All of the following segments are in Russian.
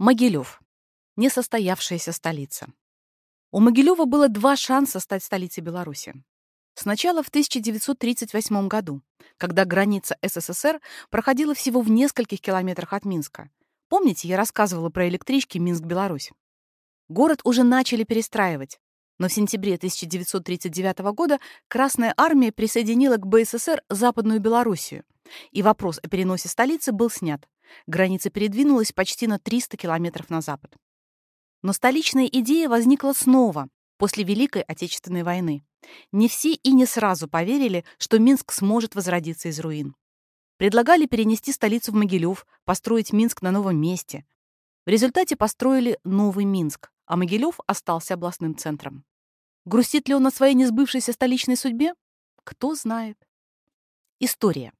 Могилев. Несостоявшаяся столица. У Могилева было два шанса стать столицей Беларуси. Сначала в 1938 году, когда граница СССР проходила всего в нескольких километрах от Минска. Помните, я рассказывала про электрички Минск-Беларусь? Город уже начали перестраивать, но в сентябре 1939 года Красная армия присоединила к БССР Западную Белоруссию, и вопрос о переносе столицы был снят. Граница передвинулась почти на 300 километров на запад. Но столичная идея возникла снова, после Великой Отечественной войны. Не все и не сразу поверили, что Минск сможет возродиться из руин. Предлагали перенести столицу в Могилев, построить Минск на новом месте. В результате построили новый Минск, а Могилев остался областным центром. Грустит ли он о своей несбывшейся столичной судьбе? Кто знает. История.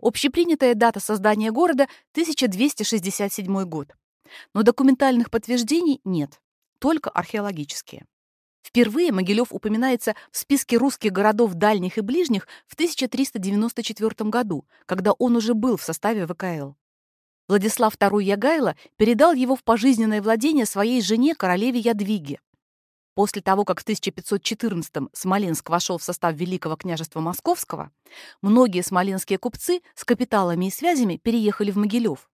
Общепринятая дата создания города — 1267 год. Но документальных подтверждений нет, только археологические. Впервые Могилев упоминается в списке русских городов дальних и ближних в 1394 году, когда он уже был в составе ВКЛ. Владислав II Ягайло передал его в пожизненное владение своей жене, королеве Ядвиге. После того, как в 1514-м Смоленск вошел в состав Великого княжества Московского, многие смоленские купцы с капиталами и связями переехали в Могилев.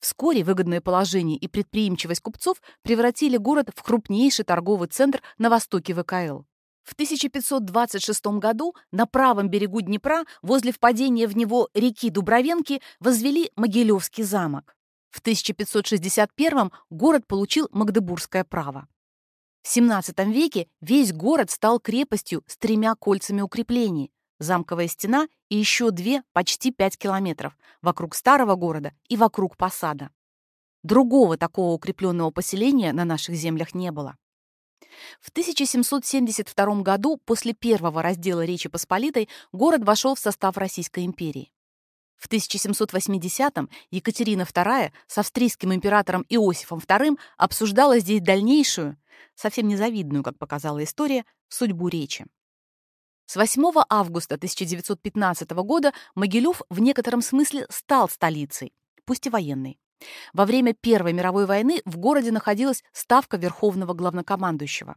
Вскоре выгодное положение и предприимчивость купцов превратили город в крупнейший торговый центр на востоке ВКЛ. В 1526 году на правом берегу Днепра, возле впадения в него реки Дубровенки, возвели Могилевский замок. В 1561 город получил Магдебургское право. В XVII веке весь город стал крепостью с тремя кольцами укреплений, замковая стена и еще две почти пять километров вокруг старого города и вокруг посада. Другого такого укрепленного поселения на наших землях не было. В 1772 году, после первого раздела Речи Посполитой, город вошел в состав Российской империи. В 1780-м Екатерина II с австрийским императором Иосифом II обсуждала здесь дальнейшую, совсем незавидную, как показала история, судьбу речи. С 8 августа 1915 года Могилев в некотором смысле стал столицей, пусть и военной. Во время Первой мировой войны в городе находилась ставка Верховного главнокомандующего.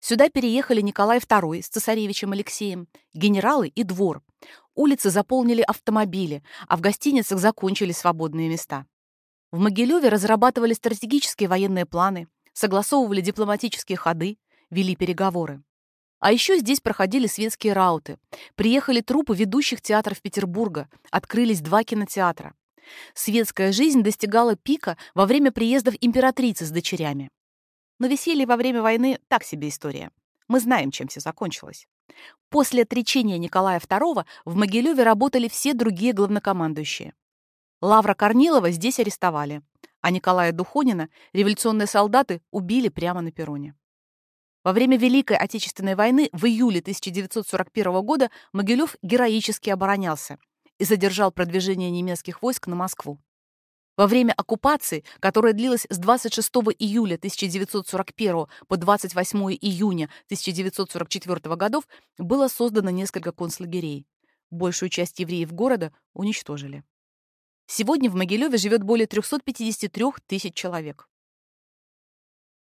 Сюда переехали Николай II с цесаревичем Алексеем, генералы и двор. Улицы заполнили автомобили, а в гостиницах закончили свободные места. В Могилеве разрабатывали стратегические военные планы, согласовывали дипломатические ходы, вели переговоры. А еще здесь проходили светские рауты. Приехали труппы ведущих театров Петербурга, открылись два кинотеатра. Светская жизнь достигала пика во время приездов императрицы с дочерями. Но веселье во время войны — так себе история. Мы знаем, чем все закончилось. После отречения Николая II в Могилеве работали все другие главнокомандующие. Лавра Корнилова здесь арестовали, а Николая Духонина революционные солдаты убили прямо на перроне. Во время Великой Отечественной войны в июле 1941 года Могилев героически оборонялся и задержал продвижение немецких войск на Москву. Во время оккупации, которая длилась с 26 июля 1941 по 28 июня 1944 годов, было создано несколько концлагерей. Большую часть евреев города уничтожили. Сегодня в Могилеве живет более 353 тысяч человек.